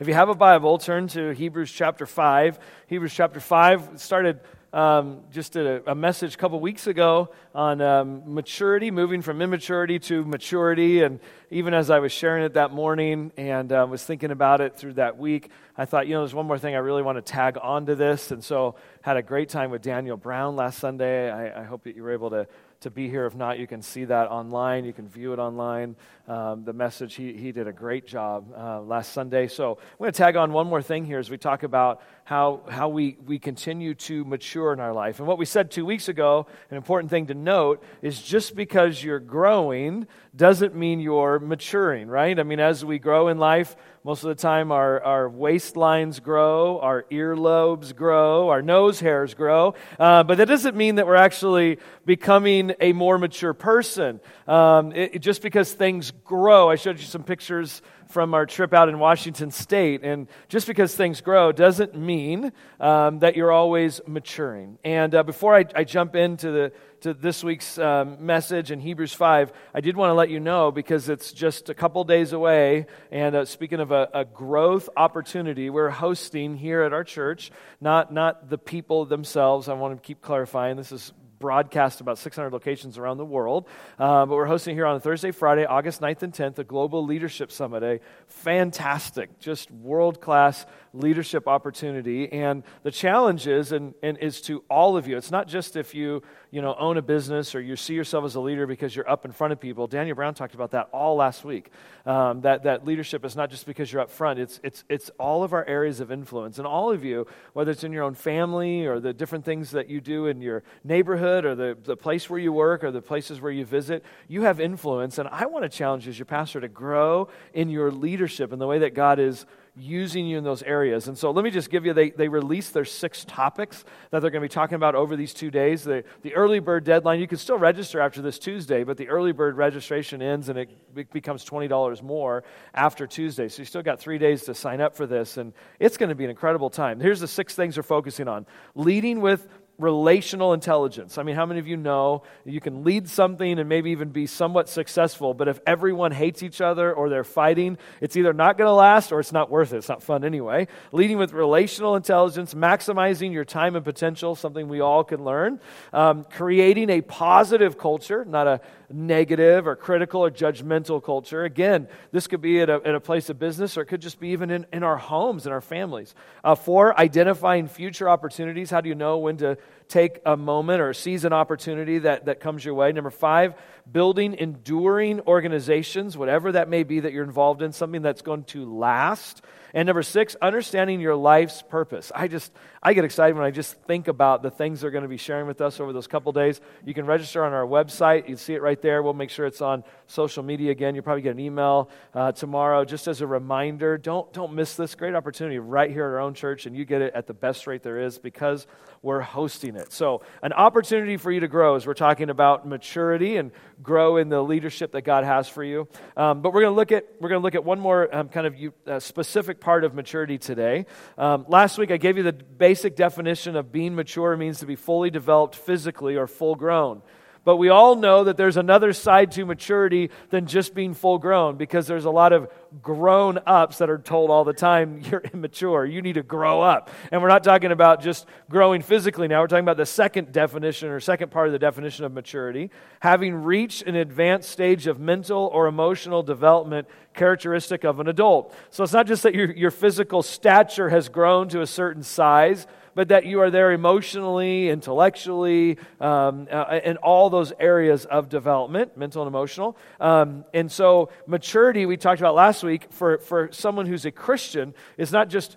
If you have a Bible, turn to Hebrews chapter 5. Hebrews chapter 5 started um, just a, a, message a couple weeks ago on um, maturity, moving from immaturity to maturity. And even as I was sharing it that morning and uh, was thinking about it through that week, I thought, you know, there's one more thing I really want to tag onto this. And so had a great time with Daniel Brown last Sunday. I, I hope that you were able to to be here. If not, you can see that online. You can view it online. Um, the message, he, he did a great job uh, last Sunday. So I'm going to tag on one more thing here as we talk about how, how we, we continue to mature in our life. And what we said two weeks ago, an important thing to note, is just because you're growing doesn't mean you're maturing, right? I mean, as we grow in life, most of the time our, our waistlines grow, our earlobes grow, our nose hairs grow, uh, but that doesn't mean that we're actually becoming a more mature person. Um, it, just because things grow, I showed you some pictures from our trip out in Washington State. And just because things grow doesn't mean um, that you're always maturing. And uh, before I, I, jump into the to this week's um, message in Hebrews 5, I did want to let you know because it's just a couple days away. And uh, speaking of a, a, growth opportunity, we're hosting here at our church, not, not the people themselves. I want to keep clarifying. This is broadcast about 600 locations around the world. Uh, but we're hosting here on Thursday, Friday, August 9th and 10th, a Global Leadership Summit, a fantastic, just world class leadership opportunity. And the challenge is, and, and is to all of you. It's not just if you, you know, own a business or you see yourself as a leader because you're up in front of people. Daniel Brown talked about that all last week. Um, that, that leadership is not just because you're up front, it's, it's, it's all of our areas of influence. And all of you, whether it's in your own family or the different things that you do in your neighborhood or the, the place where you work or the places where you visit, you have influence. And I want to challenge you as your pastor to grow in your leadership in the way that God is using you in those areas. And so let me just give you, they, they released their six topics that they're going to be talking about over these two days. The, the early bird deadline, you can still register after this Tuesday, but the early bird registration ends and it becomes $20 more after Tuesday. So you still got three days to sign up for this, and it's going to be an incredible time. Here's the six things they're focusing on leading with relational intelligence. I mean, how many of you know you can lead something and maybe even be somewhat successful, but if everyone hates each other or they're fighting, it's either not going to last or it's not worth it. It's not fun anyway. Leading with relational intelligence, maximizing your time and potential, something we all can learn. Um, creating a positive culture, not a negative or critical or judgmental culture. Again, this could be at a, at a place of business or it could just be even in, in our homes, in our families. Uh, four, identifying future opportunities. How do you know when to take a moment or seize an opportunity that, that comes your way? Number five, building enduring organizations, whatever that may be that you're involved in, something that's going to last. And number six, understanding your life's purpose. I just, I get excited when I just think about the things they're going to be sharing with us over those couple days. You can register on our website. You see it right there. We'll make sure it's on social media again. You'll probably get an email uh, tomorrow just as a reminder. Don't, don't miss this great opportunity right here at our own church, and you get it at the best rate there is because we're hosting it. So, an opportunity for you to grow as we're talking about maturity and grow in the leadership that God has for you. Um, but we're going to look at we're going to look at one more um, kind of uh, specific part of maturity today. Um, last week I gave you the basic definition of being mature means to be fully developed physically or full grown. But we all know that there's another side to maturity than just being full grown because there's a lot of grown ups that are told all the time, you're immature, you need to grow up. And we're not talking about just growing physically now, we're talking about the second definition or second part of the definition of maturity having reached an advanced stage of mental or emotional development characteristic of an adult. So it's not just that your, your physical stature has grown to a certain size but that you are there emotionally, intellectually, um, uh, in all those areas of development, mental and emotional. Um, and so, maturity, we talked about last week, for, for someone who's a Christian, is not just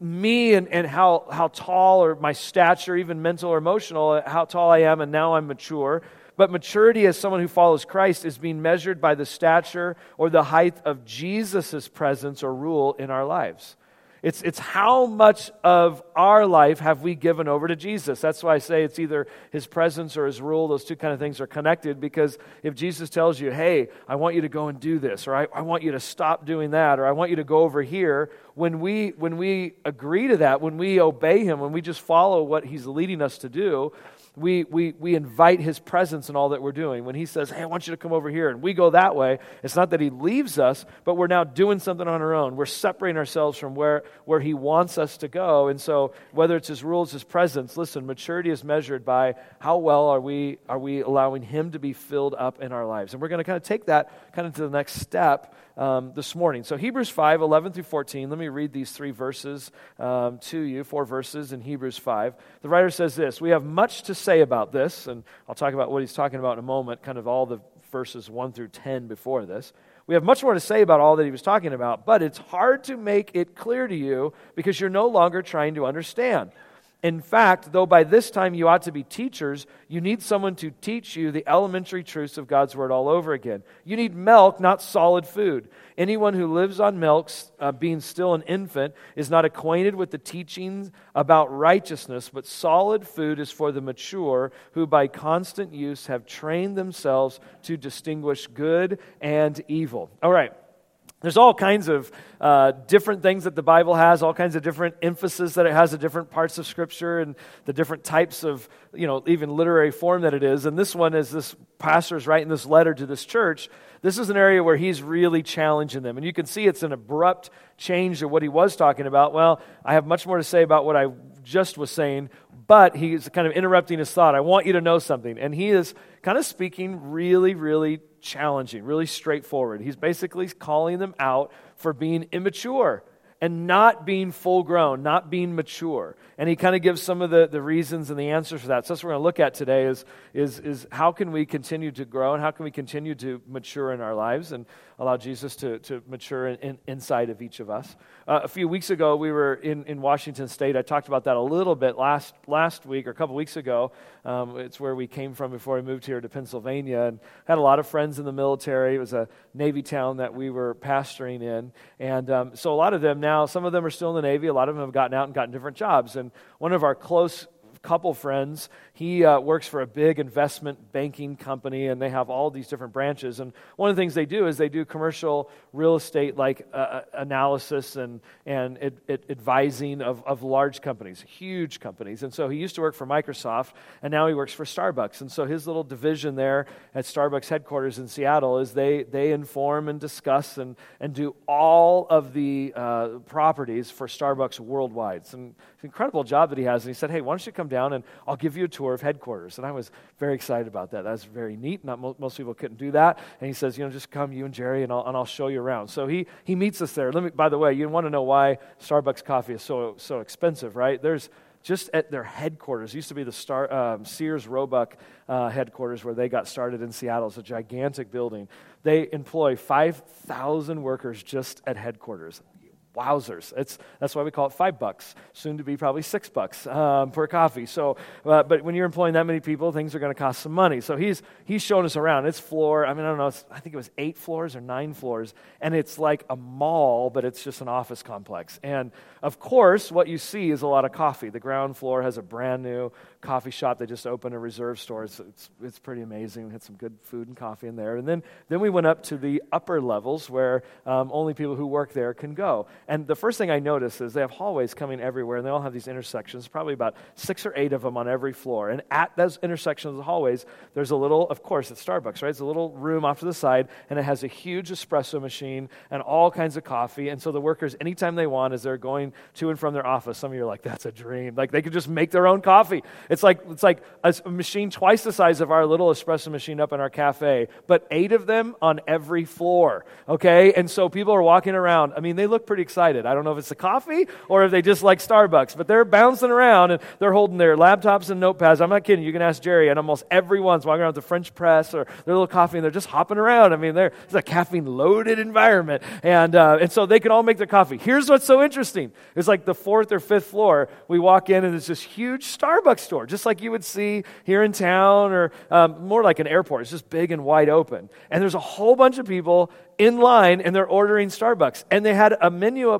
me and, and how, how tall or my stature, even mental or emotional, how tall I am, and now I'm mature. But maturity as someone who follows Christ is being measured by the stature or the height of Jesus' presence or rule in our lives. It's, it's how much of our life have we given over to Jesus. That's why I say it's either his presence or his rule. Those two kind of things are connected because if Jesus tells you, hey, I want you to go and do this, or I, I want you to stop doing that, or I want you to go over here, when we, when we agree to that, when we obey him, when we just follow what he's leading us to do, We, we, we invite his presence in all that we're doing. When he says, Hey, I want you to come over here, and we go that way, it's not that he leaves us, but we're now doing something on our own. We're separating ourselves from where, where he wants us to go. And so, whether it's his rules, his presence, listen, maturity is measured by how well are we, are we allowing him to be filled up in our lives. And we're going to kind of take that kind of to the next step um, this morning. So, Hebrews 5, 11 through 14. Let me read these three verses um, to you, four verses in Hebrews 5. The writer says this We have much to say about this, and I'll talk about what he's talking about in a moment, kind of all the verses 1 through 10 before this. We have much more to say about all that he was talking about, but it's hard to make it clear to you because you're no longer trying to understand. In fact, though by this time you ought to be teachers, you need someone to teach you the elementary truths of God's Word all over again. You need milk, not solid food. Anyone who lives on milk, uh, being still an infant, is not acquainted with the teachings about righteousness, but solid food is for the mature, who by constant use have trained themselves to distinguish good and evil. All right. There's all kinds of uh, different things that the Bible has, all kinds of different emphasis that it has, the different parts of Scripture, and the different types of, you know, even literary form that it is. And this one is this pastor's writing this letter to this church. This is an area where he's really challenging them. And you can see it's an abrupt change to what he was talking about. Well, I have much more to say about what I just was saying, but he's kind of interrupting his thought. I want you to know something. And he is kind of speaking really, really challenging, really straightforward. He's basically calling them out for being immature and not being full grown, not being mature. And he kind of gives some of the, the reasons and the answers for that. So that's what we're going to look at today is, is, is how can we continue to grow and how can we continue to mature in our lives and allow Jesus to, to mature in, in, inside of each of us. Uh, a few weeks ago, we were in, in Washington State. I talked about that a little bit last, last week or a couple weeks ago. Um, it's where we came from before we moved here to Pennsylvania and had a lot of friends in the military. It was a Navy town that we were pastoring in. And um, so a lot of them now, some of them are still in the Navy, a lot of them have gotten out and gotten different jobs. And one of our close couple friends. He uh, works for a big investment banking company, and they have all these different branches. And one of the things they do is they do commercial real estate like uh, uh analysis and, and it, it advising of, of large companies, huge companies. And so he used to work for Microsoft, and now he works for Starbucks. And so his little division there at Starbucks headquarters in Seattle is they, they inform and discuss and, and do all of the uh, properties for Starbucks worldwide. It's an incredible job that he has. And he said, Hey, why don't you come down and I'll give you a tour of headquarters. And I was very excited about that. That was very neat. Not mo- most people couldn't do that. And he says, you know, just come, you and Jerry, and I'll, and I'll show you around. So he, he meets us there. Let me, by the way, you want to know why Starbucks coffee is so, so expensive, right? There's just at their headquarters. It used to be the Star, um, Sears Roebuck uh, headquarters where they got started in Seattle. It's a gigantic building. They employ 5,000 workers just at headquarters. Wowzers. It's, that's why we call it five bucks, soon to be probably six bucks um, per coffee. So, uh, but when you're employing that many people, things are going to cost some money. So he's, he's showing us around. It's floor, I mean, I don't know, I think it was eight floors or nine floors. And it's like a mall, but it's just an office complex. And of course, what you see is a lot of coffee. The ground floor has a brand new coffee shop. They just opened a reserve store. It's, it's, it's pretty amazing. We had some good food and coffee in there. And then, then we went up to the upper levels where um, only people who work there can go. And the first thing I noticed is they have hallways coming everywhere, and they all have these intersections, probably about six or eight of them on every floor. And at those intersections of the hallways, there's a little, of course, it's Starbucks, right? It's a little room off to the side, and it has a huge espresso machine and all kinds of coffee. And so the workers, anytime they want, as they're going to and from their office, some of you are like, that's a dream. Like they could just make their own coffee. It's like, it's like a machine twice the size of our little espresso machine up in our cafe, but eight of them on every floor, okay? And so people are walking around. I mean, they look pretty excited. I don't know if it's the coffee or if they just like Starbucks, but they're bouncing around and they're holding their laptops and notepads. I'm not kidding. You can ask Jerry, and almost everyone's walking around with the French press or their little coffee, and they're just hopping around. I mean, they're, it's a caffeine loaded environment. And, uh, and so they can all make their coffee. Here's what's so interesting it's like the fourth or fifth floor. We walk in, and it's this huge Starbucks store, just like you would see here in town or um, more like an airport. It's just big and wide open. And there's a whole bunch of people in line and they're ordering Starbucks. And they had a menu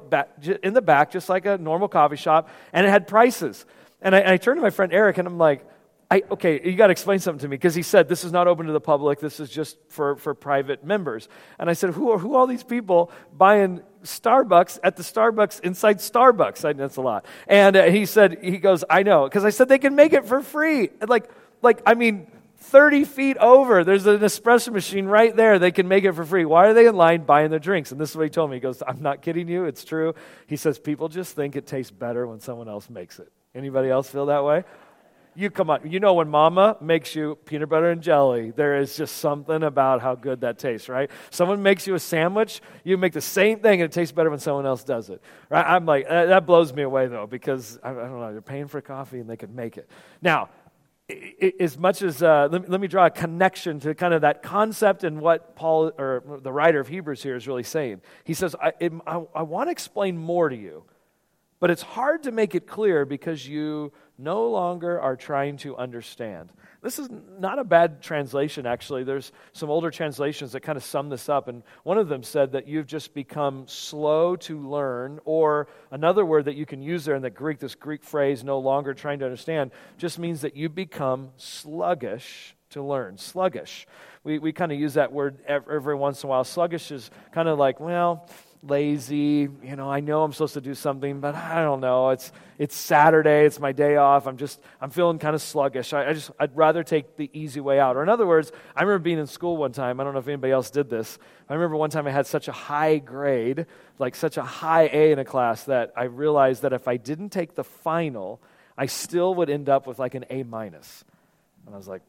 in the back, just like a normal coffee shop, and it had prices. And I, I turned to my friend Eric and I'm like, I, okay, you got to explain something to me because he said this is not open to the public. This is just for, for private members. And I said, who are, who are all these people buying Starbucks at the Starbucks inside Starbucks? I, that's a lot. And uh, he said, he goes, I know. Because I said they can make it for free. Like, like, I mean, 30 feet over, there's an espresso machine right there. They can make it for free. Why are they in line buying their drinks? And this is what he told me. He goes, I'm not kidding you. It's true. He says, people just think it tastes better when someone else makes it. Anybody else feel that way? You come on. You know when mama makes you peanut butter and jelly, there is just something about how good that tastes, right? Someone makes you a sandwich, you make the same thing and it tastes better when someone else does it. Right? I'm like, that blows me away though, because I, don't know, they're paying for coffee and they could make it. Now, as much as uh, let, me, let, me, draw a connection to kind of that concept and what Paul or the writer of Hebrews here is really saying. He says, I, I, I want to explain more to you, but it's hard to make it clear because you no longer are trying to understand. This is not a bad translation, actually. There's some older translations that kind of sum this up, and one of them said that you've just become slow to learn, or another word that you can use there in the Greek, this Greek phrase, no longer trying to understand, just means that you become sluggish to learn. Sluggish. We, we kind of use that word every, once in a while. Sluggish is kind of like, well, lazy. You know, I know I'm supposed to do something, but I don't know. It's it's Saturday. It's my day off. I'm just I'm feeling kind of sluggish. I, I, just I'd rather take the easy way out. Or in other words, I remember being in school one time. I don't know if anybody else did this. I remember one time I had such a high grade, like such a high A in a class, that I realized that if I didn't take the final, I still would end up with like an A minus. And I was like,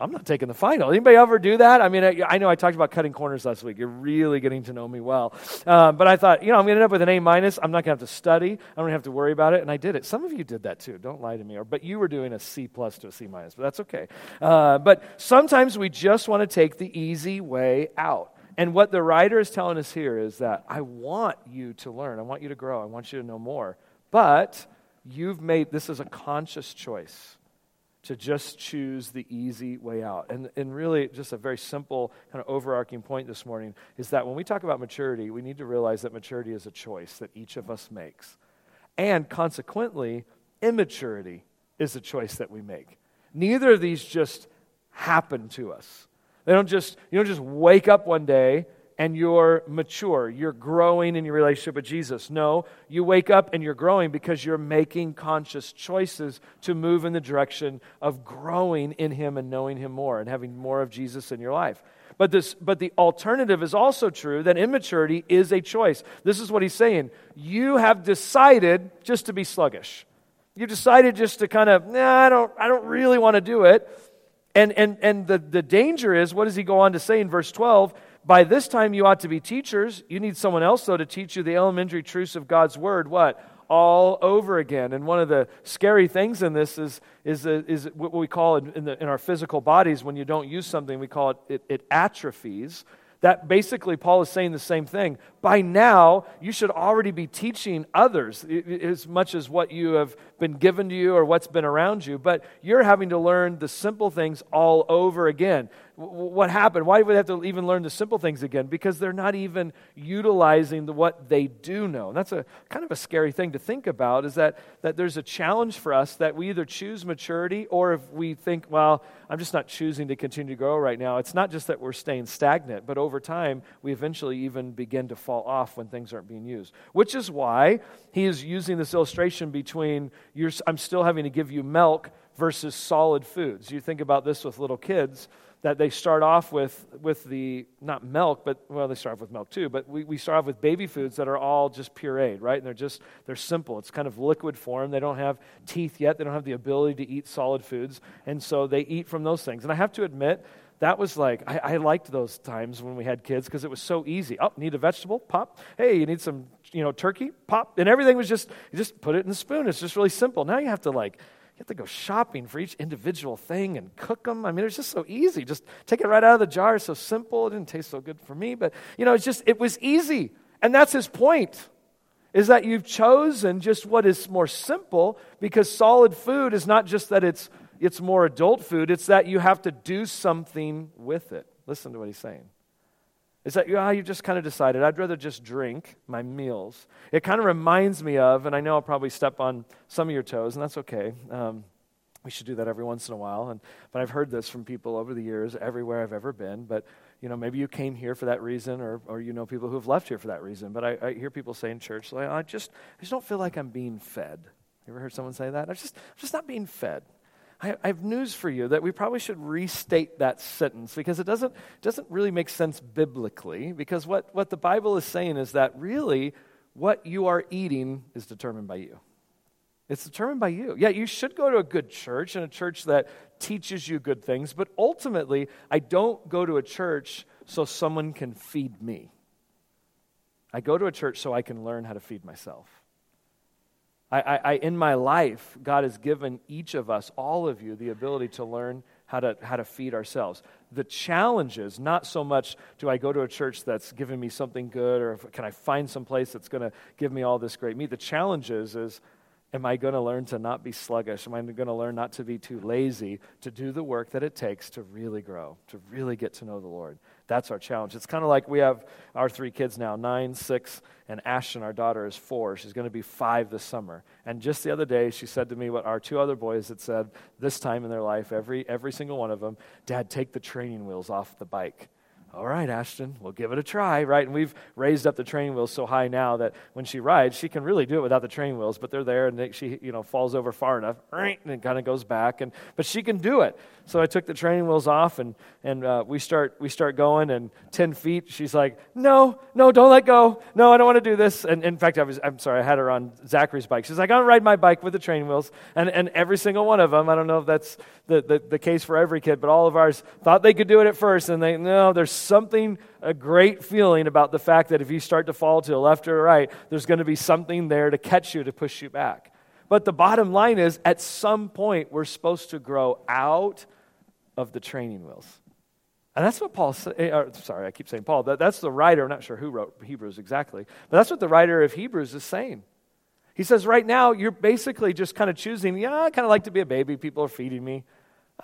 I'm not taking the final. Anybody ever do that? I mean, I, I, know I talked about cutting corners last week. You're really getting to know me well. Uh, but I thought, you know, I'm going to end up with an A minus. I'm not going to have to study. I don't have to worry about it. And I did it. Some of you did that too. Don't lie to me. Or, but you were doing a C plus to a C minus. But that's okay. Uh, but sometimes we just want to take the easy way out. And what the writer is telling us here is that I want you to learn. I want you to grow. I want you to know more. But you've made this is a conscious choice to just choose the easy way out. And, and really, just a very simple, kind of overarching point this morning is that when we talk about maturity, we need to realize that maturity is a choice that each of us makes. And consequently, immaturity is a choice that we make. Neither of these just happen to us. They don't just, you don't just wake up one day and you're mature. You're growing in your relationship with Jesus. No, you wake up and you're growing because you're making conscious choices to move in the direction of growing in Him and knowing Him more and having more of Jesus in your life. But, this, but the alternative is also true that immaturity is a choice. This is what he's saying. You have decided just to be sluggish. You've decided just to kind of, nah, I don't, I don't really want to do it. And, and, and the, the danger is, what does he go on to say in verse 12? By this time, you ought to be teachers. You need someone else, though, to teach you the elementary truths of God's word. What? All over again. And one of the scary things in this is, is, uh, is what we call in, the, in our physical bodies when you don't use something, we call it, it, it atrophies. That basically, Paul is saying the same thing. By now, you should already be teaching others as much as what you have been given to you or what's been around you, but you're having to learn the simple things all over again what happened? Why do we have to even learn the simple things again? Because they're not even utilizing the, what they do know. And that's a kind of a scary thing to think about is that, that there's a challenge for us that we either choose maturity or if we think, well, I'm just not choosing to continue to grow right now. It's not just that we're staying stagnant, but over time, we eventually even begin to fall off when things aren't being used. Which is why he is using this illustration between I'm still having to give you milk versus solid foods. You think about this with little kids that they start off with, with the, not milk, but, well, they start off with milk too, but we, we start off with baby foods that are all just pureed, right? And they're just, they're simple. It's kind of liquid form. They don't have teeth yet. They don't have the ability to eat solid foods. And so they eat from those things. And I have to admit, that was like, I, I liked those times when we had kids because it was so easy. Oh, need a vegetable? Pop. Hey, you need some, you know, turkey? Pop. And everything was just, you just put it in the spoon. It's just really simple. Now you have to like, you have to go shopping for each individual thing and cook them. I mean, it's just so easy. Just take it right out of the jar. It's so simple. It didn't taste so good for me, but you know, it's just it was easy. And that's his point. Is that you've chosen just what is more simple because solid food is not just that it's it's more adult food, it's that you have to do something with it. Listen to what he's saying is that oh, you just kind of decided I'd rather just drink my meals. It kind of reminds me of, and I know I'll probably step on some of your toes, and that's okay. Um, we should do that every once in a while. And, but I've heard this from people over the years, everywhere I've ever been. But you know, maybe you came here for that reason, or, or you know people who have left here for that reason. But I, I hear people say in church, like, I just, I just don't feel like I'm being fed. You ever heard someone say that? I'm just, I'm just not being fed. I, have news for you that we probably should restate that sentence because it doesn't, doesn't really make sense biblically. Because what, what the Bible is saying is that really what you are eating is determined by you. It's determined by you. Yeah, you should go to a good church and a church that teaches you good things, but ultimately, I don't go to a church so someone can feed me. I go to a church so I can learn how to feed myself. I, I, I, in my life, God has given each of us, all of you, the ability to learn how to, how to feed ourselves. The challenge is not so much do I go to a church that's giving me something good or can I find some place that's going to give me all this great meat. The challenge is, is Am I going to learn to not be sluggish? Am I going to learn not to be too lazy to do the work that it takes to really grow, to really get to know the Lord? That's our challenge. It's kind of like we have our three kids now nine, six, and Ashton, our daughter, is four. She's going to be five this summer. And just the other day, she said to me what our two other boys had said this time in their life, every, every single one of them Dad, take the training wheels off the bike all right, Ashton, we'll give it a try, right? And we've raised up the training wheels so high now that when she rides, she can really do it without the training wheels, but they're there and she, you know, falls over far enough, and it kind of goes back, and but she can do it. So I took the training wheels off, and and uh, we start we start going, and ten feet, she's like, no, no, don't let go, no, I don't want to do this. And in fact, I was I'm sorry, I had her on Zachary's bike. She's like, gonna ride my bike with the training wheels, and and every single one of them, I don't know if that's the, the, the case for every kid, but all of ours thought they could do it at first, and they no, there's something a great feeling about the fact that if you start to fall to the left or right, there's going to be something there to catch you to push you back. But the bottom line is, at some point, we're supposed to grow out of the training wheels. And that's what Paul. Eh, sorry, I keep saying Paul. That, that's the writer. I'm not sure who wrote Hebrews exactly. But that's what the writer of Hebrews is saying. He says, right now, you're basically just kind of choosing, yeah, I kind of like to be a baby. People are feeding me.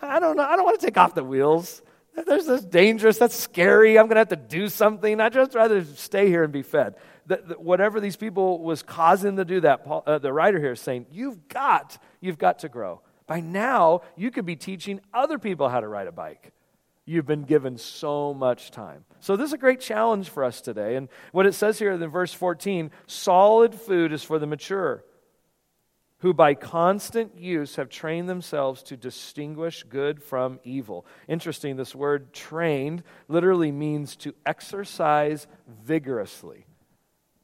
I don't know. I don't want to take off the wheels. There's this dangerous. That's scary. I'm going to have to do something. I'd just rather stay here and be fed. The, the, whatever these people was causing to do that, Paul, uh, the writer here is saying, you've got, you've got to grow. By now, you could be teaching other people how to ride a bike. You've been given so much time. So, this is a great challenge for us today. And what it says here in verse 14 solid food is for the mature, who by constant use have trained themselves to distinguish good from evil. Interesting, this word trained literally means to exercise vigorously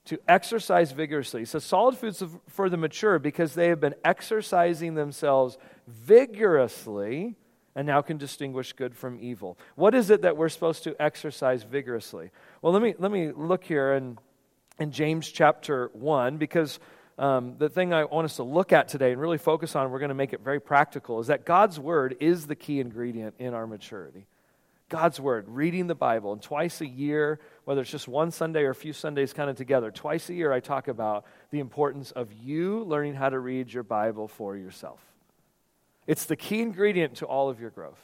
to exercise vigorously. So, solid foods for the mature because they have been exercising themselves vigorously and now can distinguish good from evil. What is it that we're supposed to exercise vigorously? Well, let me, let me look here in, in James chapter 1 because um, the thing I want us to look at today and really focus on, we're going to make it very practical, is that God's word is the key ingredient in our maturity. God's Word, reading the Bible. And twice a year, whether it's just one Sunday or a few Sundays kind of together, twice a year I talk about the importance of you learning how to read your Bible for yourself. It's the key ingredient to all of your growth.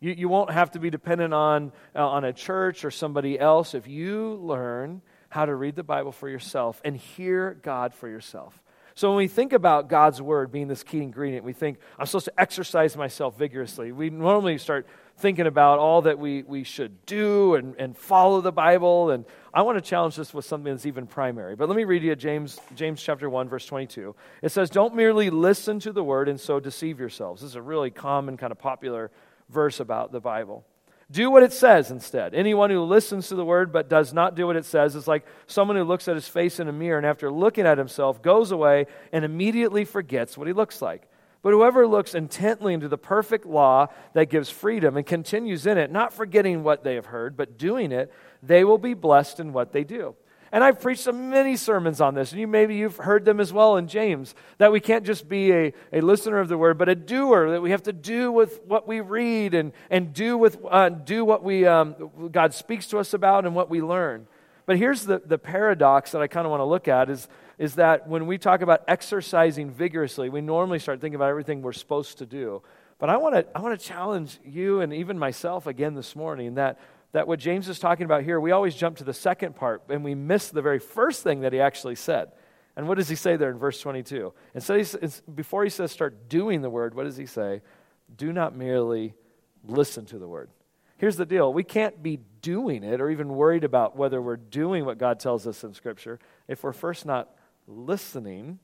You, you won't have to be dependent on, uh, on a church or somebody else if you learn how to read the Bible for yourself and hear God for yourself. So when we think about God's word being this key ingredient, we think, I'm supposed to exercise myself vigorously. We normally start thinking about all that we, we should do and, and follow the Bible. And I want to challenge this with something that's even primary. But let me read you James, James chapter 1, verse 22. It says, Don't merely listen to the word and so deceive yourselves. This is a really common, kind of popular verse about the Bible. Do what it says instead. Anyone who listens to the word but does not do what it says is like someone who looks at his face in a mirror and after looking at himself goes away and immediately forgets what he looks like. But whoever looks intently into the perfect law that gives freedom and continues in it, not forgetting what they have heard, but doing it, they will be blessed in what they do. And I've preached many sermons on this, and you maybe you've heard them as well in James, that we can't just be a, a listener of the word, but a doer, that we have to do with what we read and, and do with uh, do what we um, God speaks to us about and what we learn. But here's the, the paradox that I kind of want to look at is is that when we talk about exercising vigorously, we normally start thinking about everything we're supposed to do. But I want to I want to challenge you and even myself again this morning that that what James is talking about here, we always jump to the second part and we miss the very first thing that he actually said. And what does he say there in verse 22? And so before he says start doing the word, what does he say? Do not merely listen to the word. Here's the deal we can't be doing it or even worried about whether we're doing what God tells us in Scripture if we're first not listening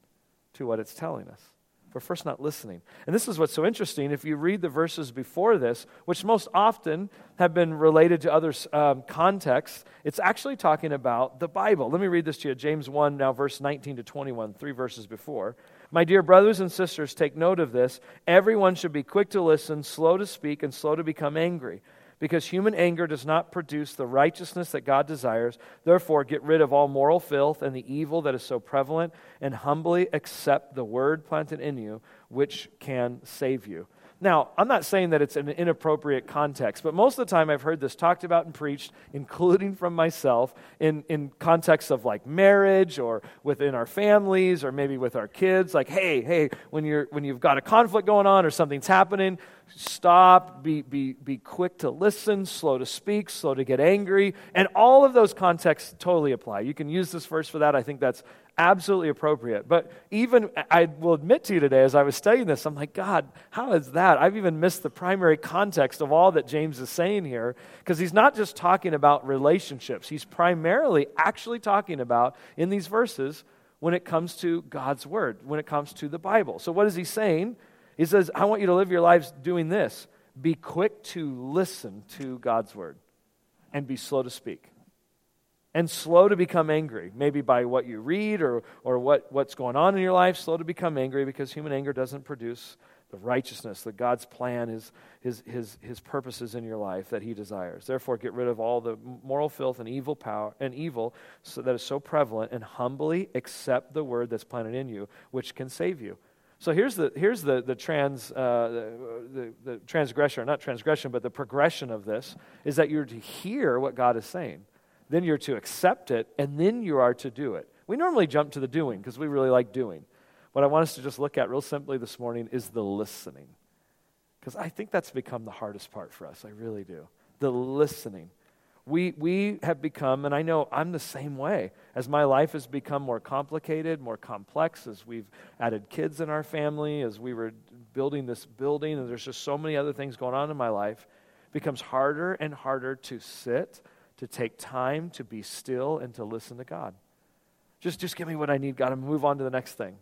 to what it's telling us. For first not listening. And this is what's so interesting. If you read the verses before this, which most often have been related to other um, contexts, it's actually talking about the Bible. Let me read this to you James 1, now verse 19 to 21, three verses before. My dear brothers and sisters, take note of this. Everyone should be quick to listen, slow to speak, and slow to become angry because human anger does not produce the righteousness that God desires. Therefore, get rid of all moral filth and the evil that is so prevalent, and humbly accept the word planted in you, which can save you. Now, I'm not saying that it's an inappropriate context, but most of the time I've heard this talked about and preached, including from myself, in, in contexts of like marriage or within our families or maybe with our kids. Like, hey, hey, when, you're, when you've got a conflict going on or something's happening, stop, be, be, be quick to listen, slow to speak, slow to get angry. And all of those contexts totally apply. You can use this verse for that. I think that's absolutely appropriate. But even, I will admit to you today, as I was studying this, I'm like, God, how is that? I've even missed the primary context of all that James is saying here, because he's not just talking about relationships, he's primarily actually talking about, in these verses, when it comes to God's Word, when it comes to the Bible. So, what is he saying? He says, I want you to live your lives doing this be quick to listen to God's Word and be slow to speak and slow to become angry, maybe by what you read or, or what, what's going on in your life, slow to become angry because human anger doesn't produce the righteousness that God's plan, his, his, his, his purposes in your life that he desires. Therefore, get rid of all the moral filth and evil power and evil so that is so prevalent and humbly accept the word that's planted in you, which can save you. So here's the, here's the, the, trans, uh, the, the, the transgression, or not transgression, but the progression of this is that you're to hear what God is saying then you're to accept it, and then you are to do it. We normally jump to the doing because we really like doing. What I want us to just look at real simply this morning is the listening. Because I think that's become the hardest part for us. I really do. The listening. We, we have become, and I know I'm the same way, as my life has become more complicated, more complex, as we've added kids in our family, as we were building this building, and there's just so many other things going on in my life, becomes harder and harder to sit to take time to be still and to listen to God. Just, just give me what I need, God, and move on to the next thing.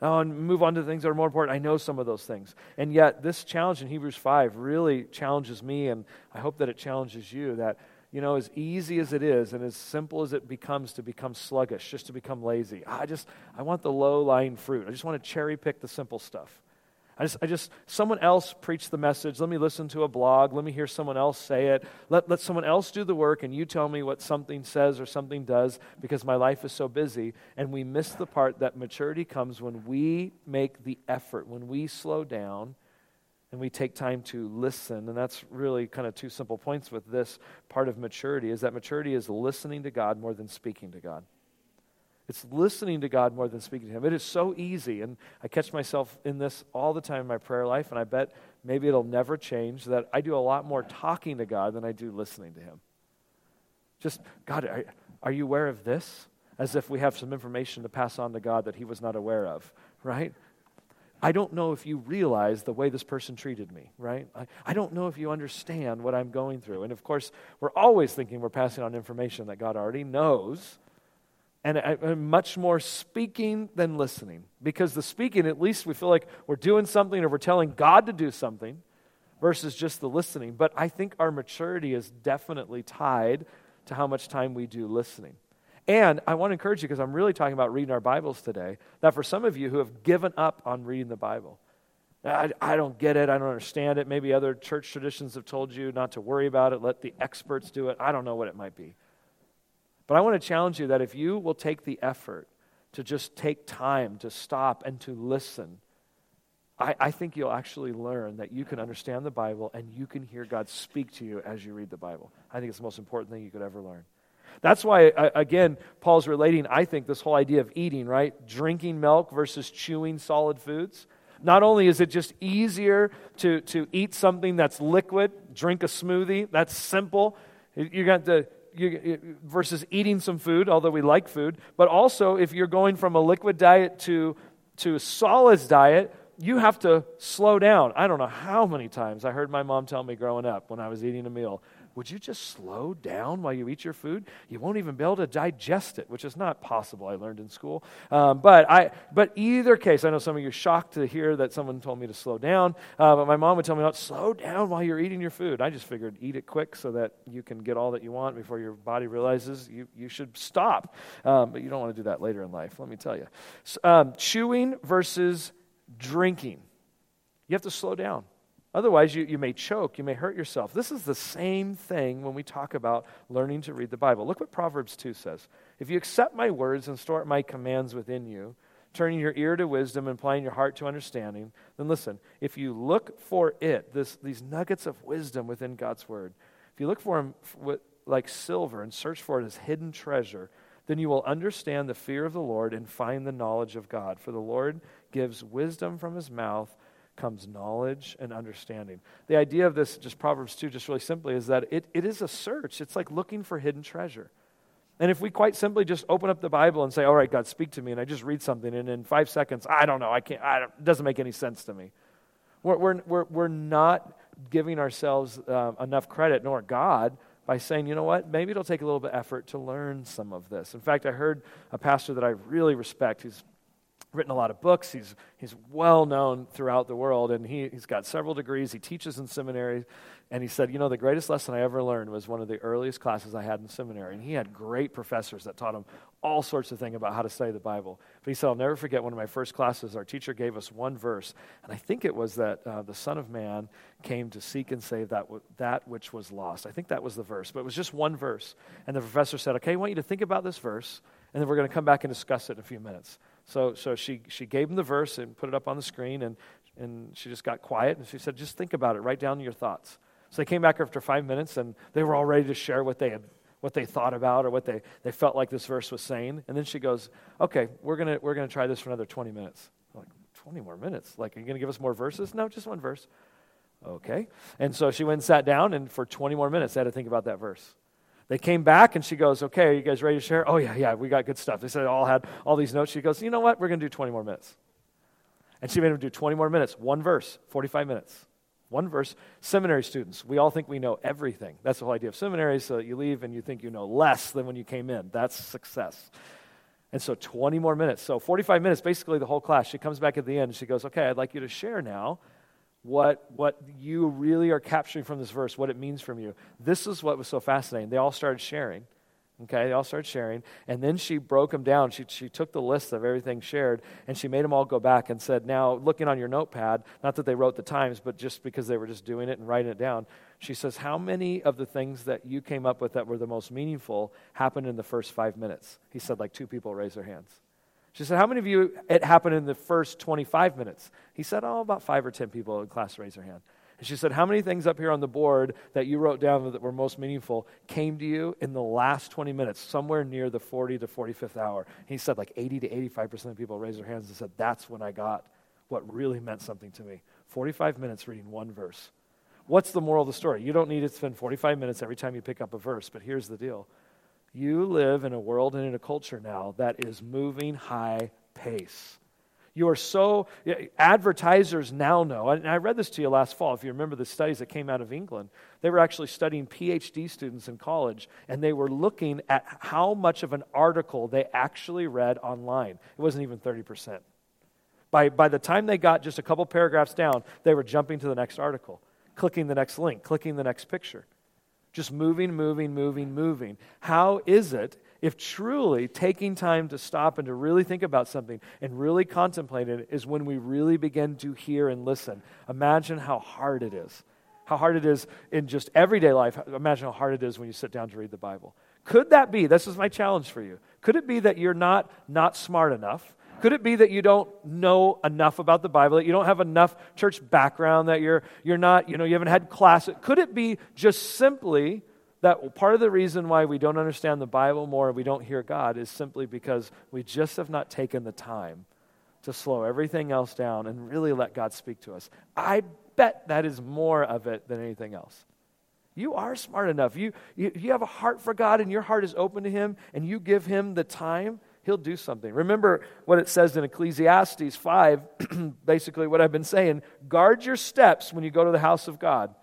Oh, and move on to the things that are more important. I know some of those things. And yet, this challenge in Hebrews 5 really challenges me, and I hope that it challenges you that, you know, as easy as it is and as simple as it becomes to become sluggish, just to become lazy, I just, I want the low lying fruit. I just want to cherry pick the simple stuff. I just, I just, someone else preach the message. Let me listen to a blog. Let me hear someone else say it. Let, let someone else do the work, and you tell me what something says or something does because my life is so busy. And we miss the part that maturity comes when we make the effort, when we slow down and we take time to listen. And that's really kind of two simple points with this part of maturity is that maturity is listening to God more than speaking to God. It's listening to God more than speaking to Him. It is so easy, and I catch myself in this all the time in my prayer life, and I bet maybe it'll never change that I do a lot more talking to God than I do listening to Him. Just, God, are, are you aware of this? As if we have some information to pass on to God that He was not aware of, right? I don't know if you realize the way this person treated me, right? I, I don't know if you understand what I'm going through. And of course, we're always thinking we're passing on information that God already knows and, and much more speaking than listening. Because the speaking, at least we feel like we're doing something or we're telling God to do something versus just the listening. But I think our maturity is definitely tied to how much time we do listening. And I want to encourage you, because I'm really talking about reading our Bibles today, that for some of you who have given up on reading the Bible, I, I, don't get it. I don't understand it. Maybe other church traditions have told you not to worry about it. Let the experts do it. I don't know what it might be. But I want to challenge you that if you will take the effort to just take time to stop and to listen, I, I, think you'll actually learn that you can understand the Bible and you can hear God speak to you as you read the Bible. I think it's the most important thing you could ever learn. That's why, uh, again, Paul's relating, I think, this whole idea of eating, right? Drinking milk versus chewing solid foods. Not only is it just easier to, to eat something that's liquid, drink a smoothie, that's simple. You got to you, versus eating some food, although we like food, but also if you're going from a liquid diet to, to a solids diet, you have to slow down. I don't know how many times I heard my mom tell me growing up when I was eating a meal, would you just slow down while you eat your food? You won't even be able to digest it, which is not possible, I learned in school. Um, but, I, but either case, I know some of you are shocked to hear that someone told me to slow down, uh, but my mom would tell me, not slow down while you're eating your food. I just figured eat it quick so that you can get all that you want before your body realizes you, you should stop. Um, but you don't want to do that later in life, let me tell you. So, um, chewing versus drinking. You have to slow down. Otherwise, you, you may choke, you may hurt yourself. This is the same thing when we talk about learning to read the Bible. Look what Proverbs 2 says. If you accept my words and store up my commands within you, turning your ear to wisdom and applying your heart to understanding, then listen, if you look for it, this, these nuggets of wisdom within God's word, if you look for them like silver and search for it as hidden treasure, then you will understand the fear of the Lord and find the knowledge of God. For the Lord gives wisdom from his mouth comes knowledge and understanding. The idea of this, just Proverbs 2, just really simply, is that it, it is a search. It's like looking for hidden treasure. And if we quite simply just open up the Bible and say, All right, God, speak to me, and I just read something, and in five seconds, I don't know, I can't, I it doesn't make any sense to me. We're, we're, we're, we're not giving ourselves uh, enough credit, nor God, by saying, you know what, maybe it'll take a little bit of effort to learn some of this. In fact, I heard a pastor that I really respect, who's written a lot of books. He's, he's well known throughout the world, and he, he's got several degrees. He teaches in seminary. And he said, You know, the greatest lesson I ever learned was one of the earliest classes I had in seminary. And he had great professors that taught him all sorts of things about how to study the Bible. But he said, I'll never forget one of my first classes. Our teacher gave us one verse, and I think it was that uh, the Son of Man came to seek and save that, w- that which was lost. I think that was the verse, but it was just one verse. And the professor said, Okay, I want you to think about this verse, and then we're going to come back and discuss it in a few minutes. So, so she, she gave him the verse and put it up on the screen, and, and she just got quiet, and she said, Just think about it, write down your thoughts. So they came back after five minutes, and they were all ready to share what they had what they thought about or what they, they felt like this verse was saying. And then she goes, Okay, we're going to we're gonna try this for another 20 minutes. I'm like, 20 more minutes? Like, are you going to give us more verses? No, just one verse. Okay. And so she went and sat down, and for 20 more minutes, they had to think about that verse. They came back and she goes, Okay, are you guys ready to share? Oh, yeah, yeah, we got good stuff. They said all had all these notes. She goes, You know what? We're going to do 20 more minutes. And she made them do 20 more minutes, one verse, 45 minutes. One verse. Seminary students, we all think we know everything. That's the whole idea of seminary, so you leave and you think you know less than when you came in. That's success. And so 20 more minutes. So 45 minutes, basically the whole class. She comes back at the end and she goes, Okay, I'd like you to share now what, what you really are capturing from this verse, what it means from you. This is what was so fascinating. They all started sharing. Okay, they all started sharing. And then she broke them down. She, she took the list of everything shared and she made them all go back and said, Now, looking on your notepad, not that they wrote the times, but just because they were just doing it and writing it down, she says, How many of the things that you came up with that were the most meaningful happened in the first five minutes? He said, like two people raised their hands. She said, How many of you it happened in the first 25 minutes? He said, Oh, about five or 10 people in class raised their hand. And she said, How many things up here on the board that you wrote down that were most meaningful came to you in the last 20 minutes, somewhere near the 40 to 45th hour? He said, like 80 to 85% of people raised their hands and said, That's when I got what really meant something to me. 45 minutes reading one verse. What's the moral of the story? You don't need to spend 45 minutes every time you pick up a verse, but here's the deal you live in a world and in a culture now that is moving high pace. You are so, advertisers now know, and I read this to you last fall, if you remember the studies that came out of England. They were actually studying PhD students in college, and they were looking at how much of an article they actually read online. It wasn't even 30%. By, by the time they got just a couple paragraphs down, they were jumping to the next article, clicking the next link, clicking the next picture. Just moving, moving, moving, moving. How is it if truly taking time to stop and to really think about something and really contemplate it is when we really begin to hear and listen? Imagine how hard it is. How hard it is in just everyday life. Imagine how hard it is when you sit down to read the Bible. Could that be, this is my challenge for you, could it be that you're not not smart enough? Could it be that you don't know enough about the Bible, that you don't have enough church background, that you're, you're not, you know, you haven't had class? Could it be just simply that part of the reason why we don't understand the Bible more, we don't hear God, is simply because we just have not taken the time to slow everything else down and really let God speak to us? I bet that is more of it than anything else. You are smart enough. You, you, you have a heart for God and your heart is open to Him and you give Him the time He'll do something. Remember what it says in Ecclesiastes 5, basically what I've been saying. Guard your steps when you go to the house of God.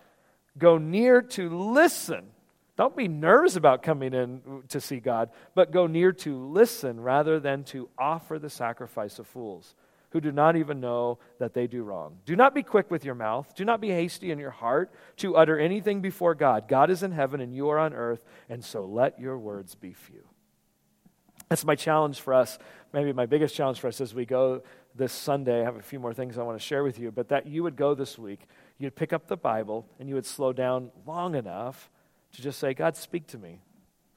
Go near to listen Don't be nervous about coming in to see God, but go near to listen rather than to offer the sacrifice of fools who do not even know that they do wrong. Do not be quick with your mouth. Do not be hasty in your heart to utter anything before God. God is in heaven and you are on earth, and so let your words be few. That's my challenge for us. Maybe my biggest challenge for us as we go this Sunday. I have a few more things I want to share with you, but that you would go this week, you'd pick up the Bible, and you would slow down long enough to just say, God, speak to me.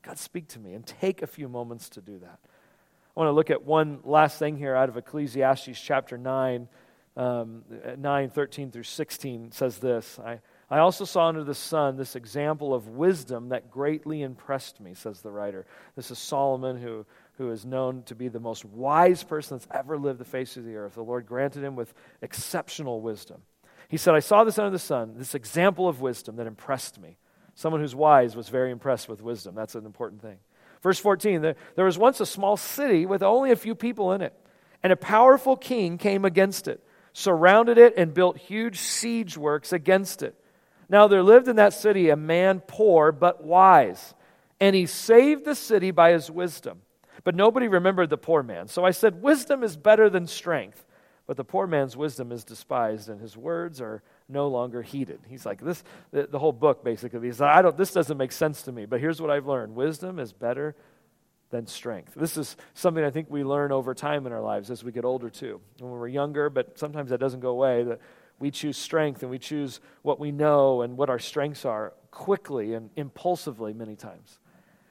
God, speak to me, and take a few moments to do that. I want to look at one last thing here out of Ecclesiastes chapter 9, um, 9, 13 through 16 says this. I, I also saw under the sun this example of wisdom that greatly impressed me, says the writer. This is Solomon, who, who is known to be the most wise person that's ever lived the face of the earth. The Lord granted him with exceptional wisdom. He said, I saw this under the sun, this example of wisdom that impressed me. Someone who's wise was very impressed with wisdom. That's an important thing. Verse 14 there was once a small city with only a few people in it, and a powerful king came against it, surrounded it, and built huge siege works against it. Now there lived in that city a man poor but wise, and he saved the city by his wisdom. But nobody remembered the poor man. So I said, Wisdom is better than strength. But the poor man's wisdom is despised, and his words are no longer heeded. He's like, this, the, the whole book basically, he's like, I don't, this doesn't make sense to me, but here's what I've learned wisdom is better than strength. This is something I think we learn over time in our lives as we get older too. When we're younger, but sometimes that doesn't go away, that we choose strength and we choose what we know and what our strengths are quickly and impulsively many times.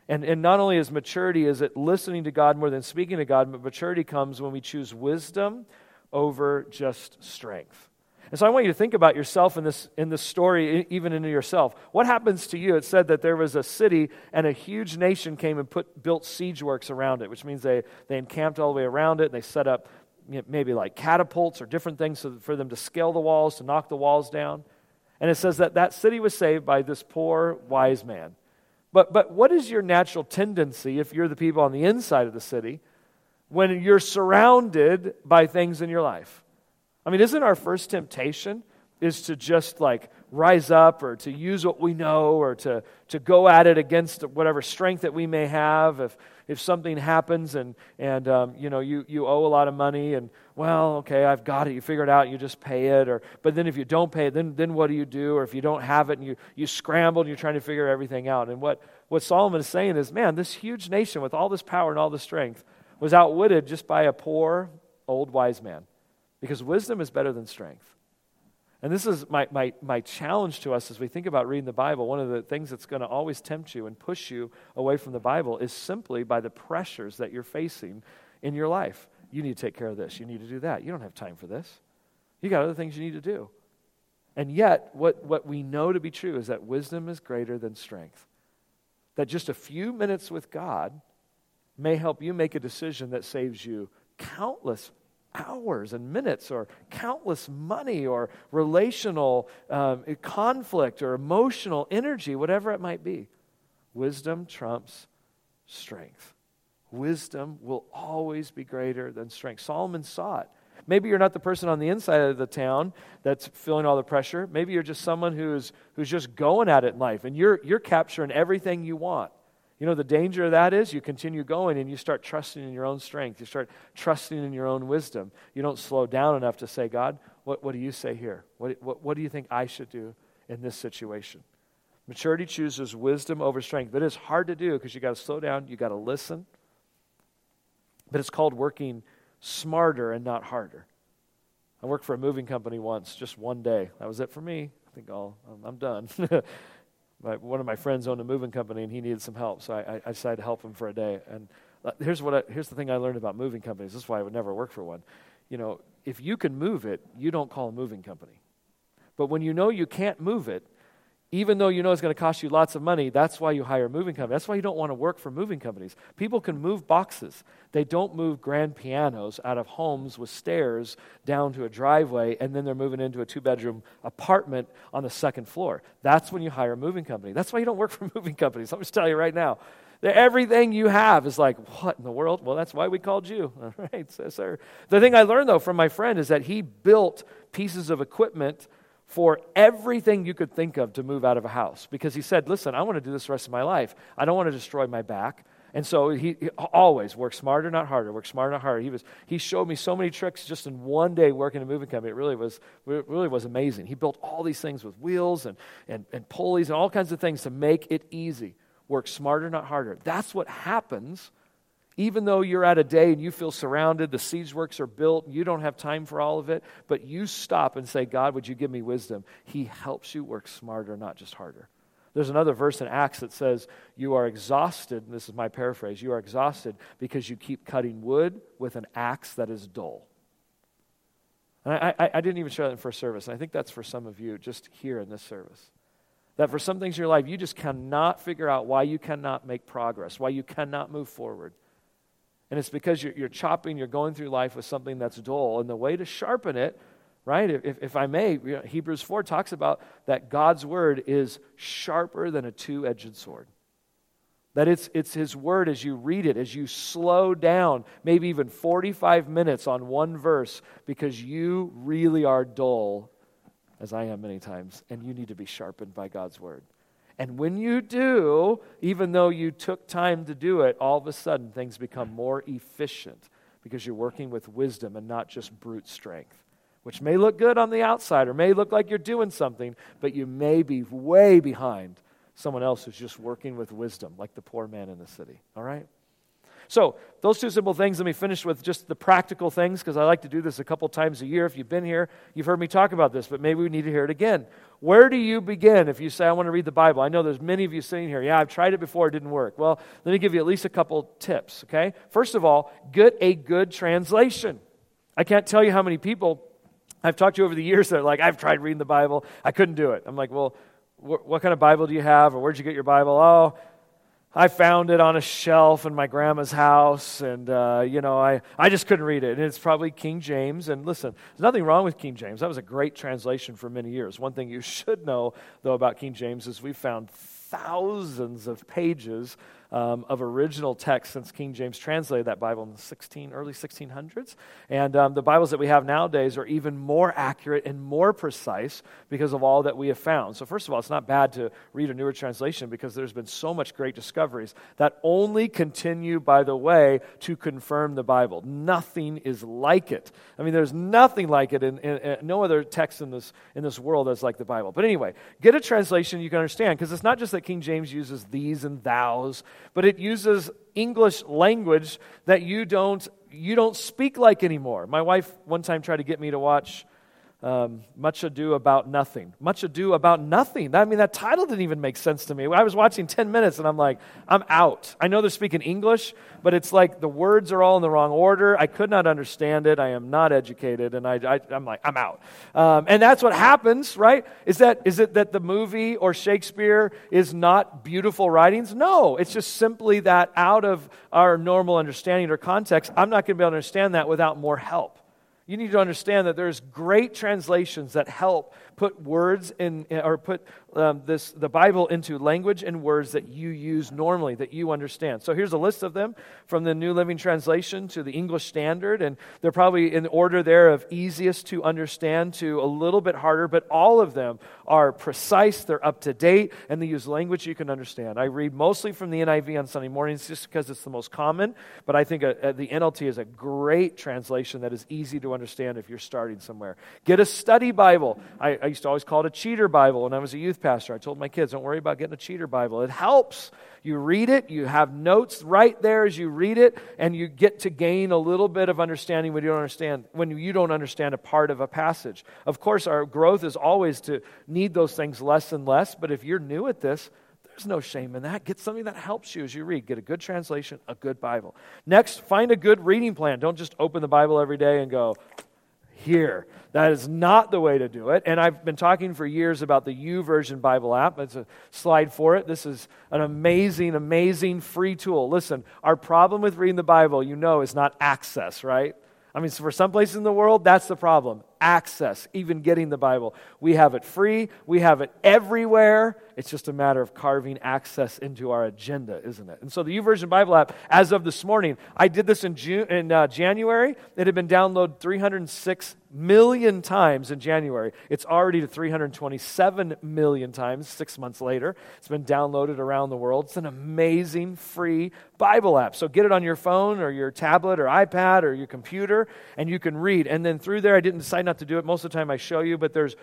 And, and not only is maturity is it listening to God more than speaking to God, but maturity comes when we choose wisdom over just strength. And so I want you to think about yourself in this, in this story, even in yourself. What happens to you? It said that there was a city and a huge nation came and put, built siege works around it, which means they, they encamped all the way around it and they set up you know, maybe like catapults or different things so for them to scale the walls, to knock the walls down. And it says that that city was saved by this poor, wise man. But, but what is your natural tendency if you're the people on the inside of the city when you're surrounded by things in your life? I mean, isn't our first temptation is to just like rise up or to use what we know or to, to go at it against whatever strength that we may have if, if something happens and, and um, you know you, you owe a lot of money and well okay i've got it you figure it out you just pay it or but then if you don't pay it then, then what do you do? Or if you don't have it and you, you scramble and you're trying to figure everything out. And what, what solomon is saying is man this huge nation with all this power and all this strength was outwitted just by a poor old wise man. Because wisdom is better than strength. And this is my, my, my challenge to us as we think about reading the Bible. One of the things that's going to always tempt you and push you away from the Bible is simply by the pressures that you're facing in your life. You need to take care of this. You need to do that. You don't have time for this. You got other things you need to do. And yet, what, what we know to be true is that wisdom is greater than strength. That just a few minutes with God may help you make a decision that saves you countless hours and minutes or countless money or relational um, conflict or emotional energy, whatever it might be. Wisdom trumps strength. Wisdom will always be greater than strength. Solomon saw it. Maybe you're not the person on the inside of the town that's feeling all the pressure. Maybe you're just someone who's, who's just going at it in life and you're, you're capturing everything you want. You know, the danger of that is you continue going and you start trusting in your own strength. You start trusting in your own wisdom. You don't slow down enough to say, God, what, what do you say here? What, what, what do you think I should do in this situation? Maturity chooses wisdom over strength. But it's hard to do because you got to slow down, you got to listen. But it's called working smarter and not harder. I worked for a moving company once, just one day. That was it for me. I think I'll, I'm done. my, one of my friends owned a moving company and he needed some help, so I, I decided to help him for a day. And uh, here's what I, here's the thing I learned about moving companies. This is why I would never work for one. You know, if you can move it, you don't call a moving company. But when you know you can't move it, even though you know it's going to cost you lots of money, that's why you hire a moving company. That's why you don't want to work for moving companies. People can move boxes. They don't move grand pianos out of homes with stairs down to a driveway, and then they're moving into a two bedroom apartment on the second floor. That's when you hire a moving company. That's why you don't work for moving companies. Me just tell you right now. Everything you have is like, what in the world? Well, that's why we called you. All right, so, sir. The thing I learned, though, from my friend is that he built pieces of equipment for everything you could think of to move out of a house because he said, Listen, I want to do this the rest of my life. I don't want to destroy my back. And so he, he, always worked smarter, not harder. Work smarter, not harder. He was he showed me so many tricks just in one day working a moving company. It really was it really was amazing. He built all these things with wheels and, and, and pulleys and all kinds of things to make it easy. Work smarter, not harder. That's what happens. Even though you're at a day and you feel surrounded, the siege works are built, you don't have time for all of it, but you stop and say, God, would you give me wisdom? He helps you work smarter, not just harder. There's another verse in Acts that says, You are exhausted, and this is my paraphrase, you are exhausted because you keep cutting wood with an axe that is dull. And I, I, I didn't even share that in first service, and I think that's for some of you just here in this service. That for some things in your life, you just cannot figure out why you cannot make progress, why you cannot move forward. And it's because you're, you're chopping, you're going through life with something that's dull. And the way to sharpen it right? If, if I may, you know, Hebrews 4 talks about that God's word is sharper than a two edged sword. That it's, it's His word as you read it, as you slow down, maybe even 45 minutes on one verse, because you really are dull, as I am many times, and you need to be sharpened by God's word. And when you do, even though you took time to do it, all of a sudden things become more efficient because you're working with wisdom and not just brute strength which may look good on the outside or may look like you're doing something, but you may be way behind someone else who's just working with wisdom, like the poor man in the city. All right? So, those two simple things, let me finish with just the practical things because I like to do this a couple times a year. If you've been here, you've heard me talk about this, but maybe we need to hear it again. Where do you begin if you say, I want to read the Bible? I know there's many of you sitting here. Yeah, I've tried it before, it didn't work. Well, let me give you at least a couple tips, okay? First of all, get a good translation. I can't tell you how many people I've talked to over the years that are like, I've tried reading the Bible. I couldn't do it. I'm like, well, wh- what kind of Bible do you have? Or where'd you get your Bible? Oh, I found it on a shelf in my grandma's house, and, uh, you know, I, I just couldn't read it. And it's probably King James. And listen, there's nothing wrong with King James. That was a great translation for many years. One thing you should know, though, about King James is we found thousands of pages um, of original text since King James translated that Bible in the 16, early 1600s. And um, the Bibles that we have nowadays are even more accurate and more precise because of all that we have found. So, first of all, it's not bad to read a newer translation because there's been so much great discoveries that only continue, by the way, to confirm the Bible. Nothing is like it. I mean, there's nothing like it in, in, in no other text in this, in this world that's like the Bible. But anyway, get a translation you can understand because it's not just that King James uses these and thous but it uses English language that you don't, you don't speak like anymore. My wife one time tried to get me to watch um, Much Ado About Nothing. Much Ado About Nothing. I mean, that title didn't even make sense to me. I was watching 10 minutes and I'm like, I'm out. I know they're speaking English, but it's like the words are all in the wrong order. I could not understand it. I am not educated, and I, I, am like, I'm out. Um, and that's what happens, right? Is, that, is it that the movie or Shakespeare is not beautiful writings? No, it's just simply that out of our normal understanding or context, I'm not going to be able to understand that without more help you need to understand that there's great translations that help put words in or put um, this the bible into language and words that you use normally that you understand. So here's a list of them from the new living translation to the english standard and they're probably in order there of easiest to understand to a little bit harder but all of them are precise they're up to date and they use language you can understand. I read mostly from the niv on sunday mornings just because it's the most common but i think a, uh, a, uh, the nlt is a great translation that is easy to understand if you're starting somewhere. Get a study bible. I, I used to always call it a cheater bible when i was a youth pastor. I told my kids, don't worry about getting a cheater Bible. It helps. You read it, you have notes right there as you read it, and you get to gain a little bit of understanding when you don't understand when you don't understand a part of a passage. Of course, our growth is always to need those things less and less, but if you're new at this, there's no shame in that. Get something that helps you as you read. Get a good translation, a good Bible. Next, find a good reading plan. Don't just open the Bible every day and go, here. That is not the way to do it. And I've been talking for years about the YouVersion Bible app. It's a slide for it. This is an amazing, amazing free tool. Listen, our problem with reading the Bible, you know, is not access, right? I mean, for some places in the world, that's the problem. Access, even getting the Bible. We have it free, we have it everywhere. It's just a matter of carving access into our agenda, isn't it? And so the YouVersion Bible app, as of this morning, I did this in, in uh, January. It had been downloaded 306 million times in January. It's already to 327 million times six months later. It's been downloaded around the world. It's an amazing free Bible app. So get it on your phone or your tablet or iPad or your computer, and you can read. And then through there, I didn't decide not to do it. Most of the time I show you, but there's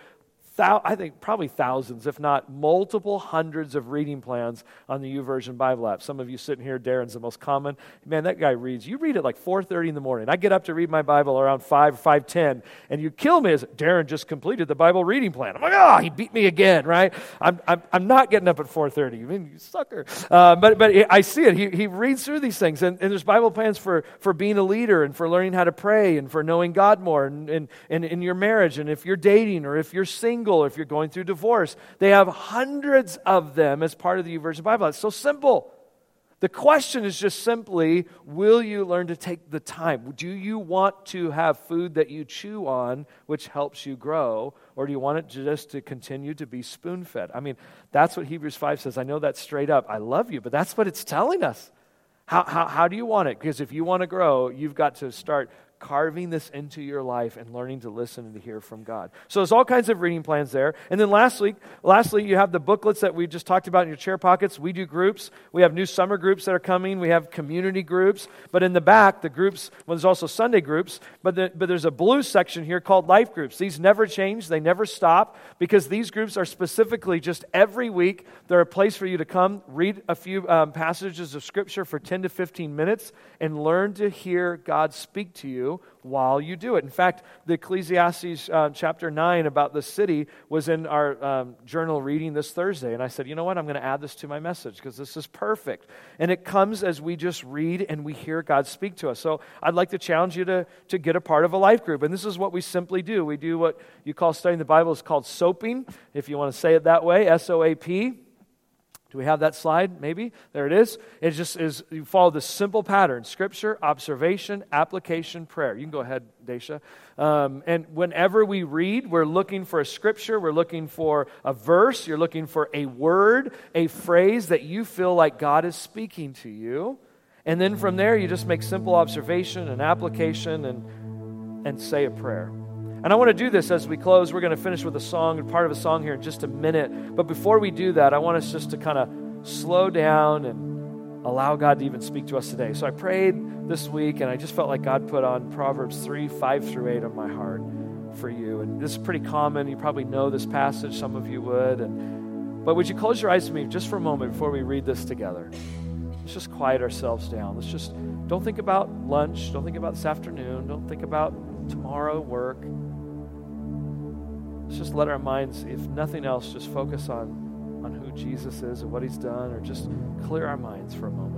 thou- I think probably thousands, if not multiple hundreds of reading plans on the YouVersion Bible app. Some of you sitting here, Darren's the most common. Man, that guy reads. You read it like 4.30 in the morning. I get up to read my Bible around 5 5.10, and you kill me as Darren just completed the Bible reading plan. I'm like, oh, he beat me again, right? I'm, I'm, I'm not getting up at 4.30. I mean, you sucker. Uh, but, but I see it. He, he reads through these things, and, and there's Bible plans for, for being a leader and for learning how to pray and for knowing God more and, and, and in your marriage and if you're dating or if you're single single or if you're going through divorce. They have hundreds of them as part of the YouVersion Bible. It's so simple. The question is just simply will you learn to take the time? Do you want to have food that you chew on, which helps you grow, or do you want it just to continue to be spoon fed? I mean, that's what Hebrews 5 says. I know that straight up. I love you, but that's what it's telling us. How, how, how do you want it? Because if you want to grow, you've got to start carving this into your life and learning to listen and to hear from God. So there's all kinds of reading plans there. And then lastly, lastly, you have the booklets that we just talked about in your chair pockets. We do groups. We have new summer groups that are coming. We have community groups. But in the back, the groups, well, there's also Sunday groups, but, the, but there's a blue section here called life groups. These never change. They never stop because these groups are specifically just every week. They're a place for you to come, read a few um, passages of Scripture for 10 to 15 minutes, and learn to hear God speak to you while you do it. In fact, the Ecclesiastes uh, chapter 9 about the city was in our um, journal reading this Thursday. And I said, you know what? I'm going to add this to my message because this is perfect. And it comes as we just read and we hear God speak to us. So I'd like to challenge you to, to get a part of a life group. And this is what we simply do. We do what you call studying the Bible is called soaping, if you want to say it that way, S O A P. Do we have that slide? Maybe. There it is. It just is, you follow this simple pattern scripture, observation, application, prayer. You can go ahead, Daisha. Um, and whenever we read, we're looking for a scripture, we're looking for a verse, you're looking for a word, a phrase that you feel like God is speaking to you. And then from there, you just make simple observation and application and, and say a prayer. And I want to do this as we close. We're going to finish with a song part of a song here in just a minute. But before we do that, I want us just to kind of slow down and allow God to even speak to us today. So I prayed this week and I just felt like God put on Proverbs 3 5 through 8 on my heart for you. And this is pretty common. You probably know this passage, some of you would. And, but would you close your eyes to me just for a moment before we read this together? Let's just quiet ourselves down. Let's just don't think about lunch. Don't think about this afternoon. Don't think about tomorrow work. Let's just let our minds, if nothing else, just focus on, on who Jesus is and what he's done, or just clear our minds for a moment.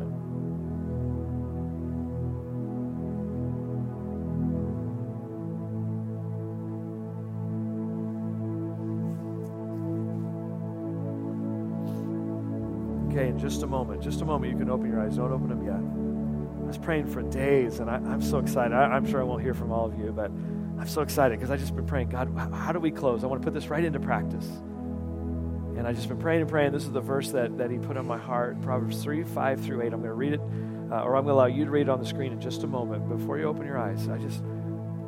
Okay, in just a moment, just a moment, you can open your eyes. Don't open them yet. I was praying for days, and I, am so excited. I, I'm sure I won't hear from all of you, but I'm so excited because I've just been praying, God, how do we close? I want to put this right into practice. And I've just been praying and praying. This is the verse that, that he put on my heart Proverbs 3 5 through 8. I'm going to read it, uh, or I'm going to allow you to read it on the screen in just a moment. Before you open your eyes, I just,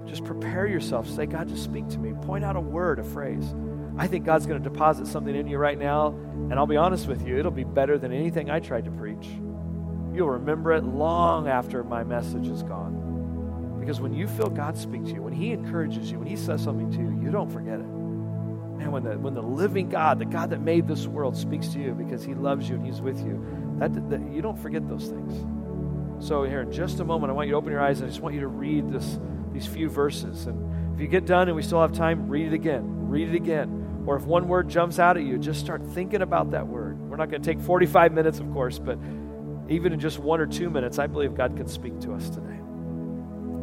just prepare yourself. Say, God, just speak to me. Point out a word, a phrase. I think God's going to deposit something in you right now. And I'll be honest with you, it'll be better than anything I tried to preach. You'll remember it long after my message is gone. Because when you feel God speak to you, when He encourages you, when He says something to you, you don't forget it. Man, when the, when the living God, the God that made this world, speaks to you because He loves you and He's with you, that, that you don't forget those things. So here, in just a moment, I want you to open your eyes and I just want you to read this, these few verses. And if you get done and we still have time, read it again. Read it again. Or if one word jumps out at you, just start thinking about that word. We're not going to take 45 minutes, of course, but even in just one or two minutes, I believe God can speak to us today.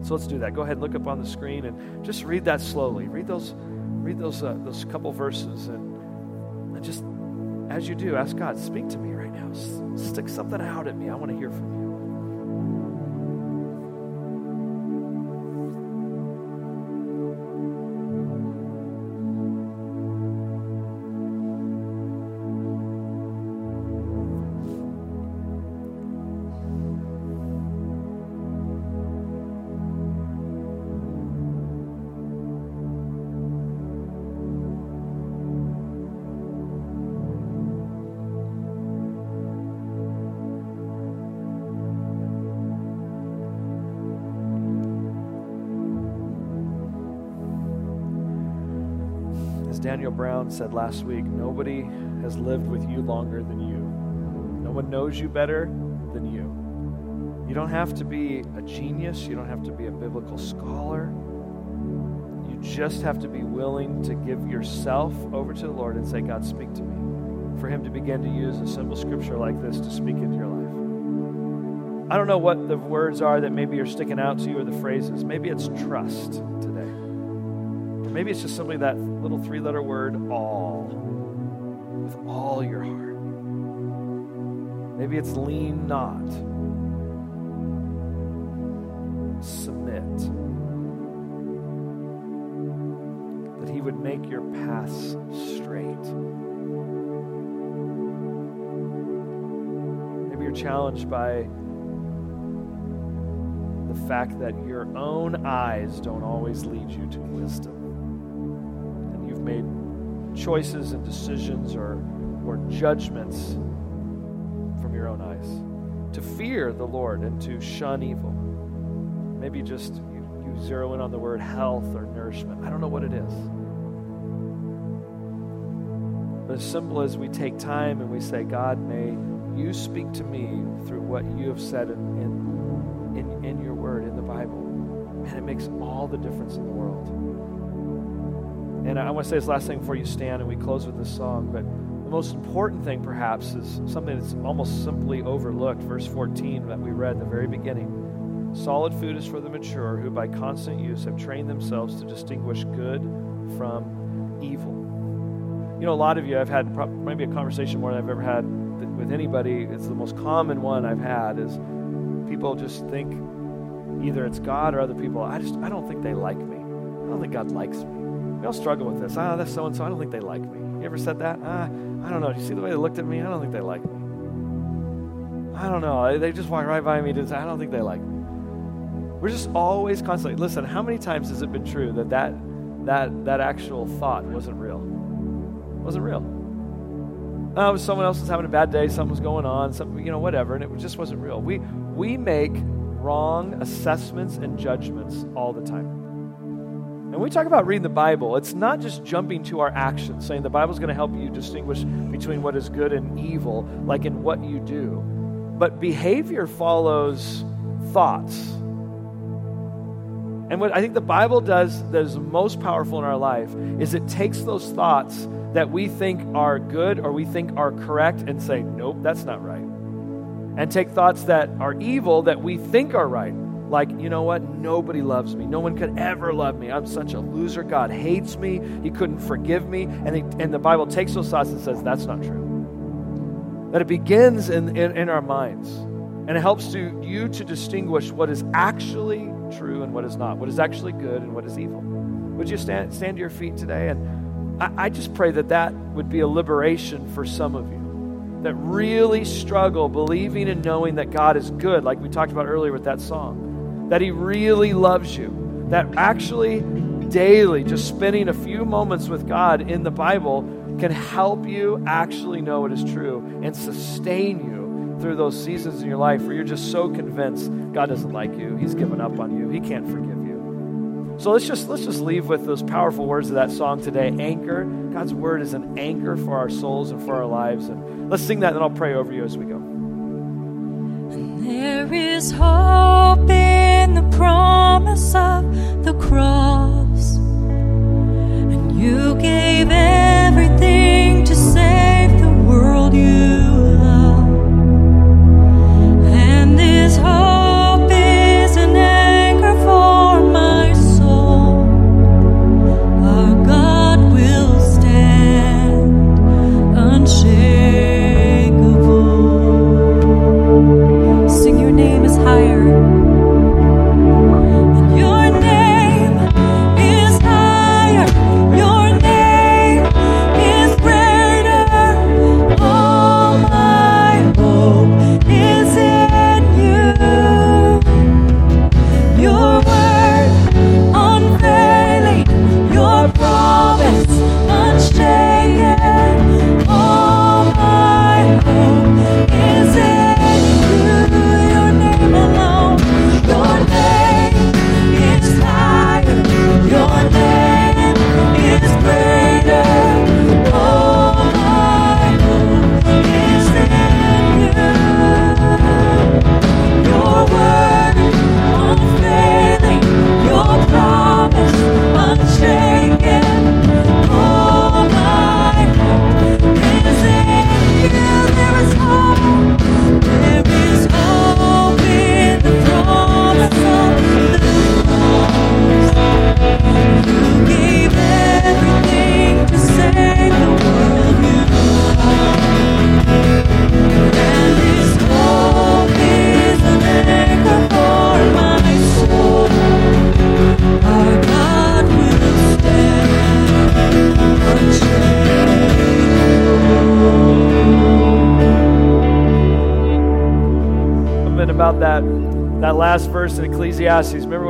So let's do that. Go ahead and look up on the screen and just read that slowly. Read those, read those, uh, those couple verses, and, and just as you do, ask God, speak to me right now. S- stick something out at me. I want to hear from you. Brown said last week, nobody has lived with you longer than you. No one knows you better than you. You don't have to be a genius, you don't have to be a biblical scholar. You just have to be willing to give yourself over to the Lord and say, God, speak to me. For Him to begin to use a simple scripture like this to speak into your life. I don't know what the words are that maybe are sticking out to you or the phrases. Maybe it's trust today. Maybe it's just simply that little three letter word, all, with all your heart. Maybe it's lean not, submit. That He would make your paths straight. Maybe you're challenged by the fact that your own eyes don't always lead you to wisdom. Choices and decisions or, or judgments from your own eyes to fear the Lord and to shun evil. Maybe just you, you zero in on the word health or nourishment. I don't know what it is. But as simple as we take time and we say, God, may you speak to me through what you have said in, in, in, in your word, in the Bible. And it makes all the difference in the world. And I want to say this last thing before you stand and we close with this song, but the most important thing perhaps is something that's almost simply overlooked. Verse 14 that we read in the very beginning. Solid food is for the mature who by constant use have trained themselves to distinguish good from evil. You know, a lot of you, I've had maybe a conversation more than I've ever had with anybody. It's the most common one I've had is people just think either it's God or other people. I just, I don't think they like me. I don't think God likes me. We all struggle with this. Ah, that's so and so. I don't think they like me. You ever said that? Ah, I don't know. Do you see the way they looked at me? I don't think they like me. I don't know. They just walked right by me. I don't think they like me. We're just always constantly. Listen, how many times has it been true that that that that actual thought wasn't real? Wasn't real. Oh, someone else was having a bad day. Something was going on. Something, you know, whatever, and it just wasn't real. We we make wrong assessments and judgments all the time. When we talk about reading the Bible, it's not just jumping to our actions, saying the Bible's going to help you distinguish between what is good and evil, like in what you do. But behavior follows thoughts. And what I think the Bible does that is most powerful in our life is it takes those thoughts that we think are good or we think are correct and say, nope, that's not right. And take thoughts that are evil that we think are right. Like, you know what? Nobody loves me. No one could ever love me. I'm such a loser. God hates me. He couldn't forgive me. And, he, and the Bible takes those thoughts and says, that's not true. That it begins in, in, in our minds. And it helps to, you to distinguish what is actually true and what is not, what is actually good and what is evil. Would you stand, stand to your feet today? And I, I just pray that that would be a liberation for some of you that really struggle believing and knowing that God is good, like we talked about earlier with that song, that He really loves you, that actually daily, just spending a few moments with God in the Bible can help you actually know it is true and sustain you through those seasons in your life where you're just so convinced God doesn't like you, He's given up on you, He can't forgive you. So let's just let's just leave with those powerful words of that song today. Anchor. God's word is an anchor for our souls and for our lives. And let's sing that, and I'll pray over you as we go. There is hope in the promise of the cross. And you gave everything to save the world you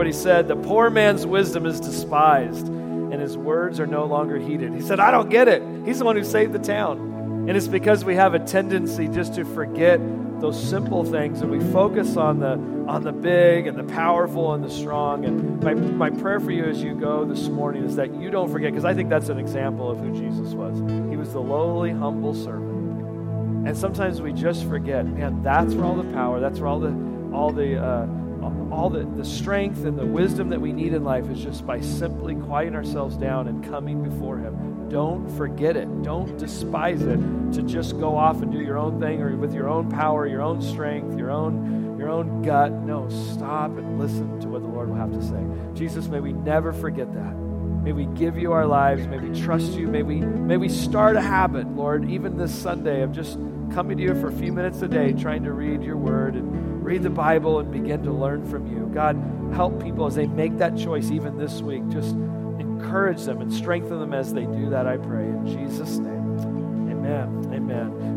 he said? The poor man's wisdom is despised, and his words are no longer heeded. He said, I don't get it. He's the one who saved the town. And it's because we have a tendency just to forget those simple things and we focus on the on the big and the powerful and the strong. And my, my prayer for you as you go this morning is that you don't forget, because I think that's an example of who Jesus was. He was the lowly, humble servant. And sometimes we just forget, man, that's where all the power, that's where all the all the uh, all the, the strength and the wisdom that we need in life is just by simply quieting ourselves down and coming before Him. Don't forget it. Don't despise it to just go off and do your own thing or with your own power, your own strength, your own your own gut. No, stop and listen to what the Lord will have to say. Jesus, may we never forget that. May we give you our lives. May we trust you. May we may we start a habit, Lord, even this Sunday of just coming to you for a few minutes a day, trying to read your word and read the Bible and begin to learn from you. God, help people as they make that choice even this week. Just encourage them and strengthen them as they do that, I pray. In Jesus' name, amen. Amen.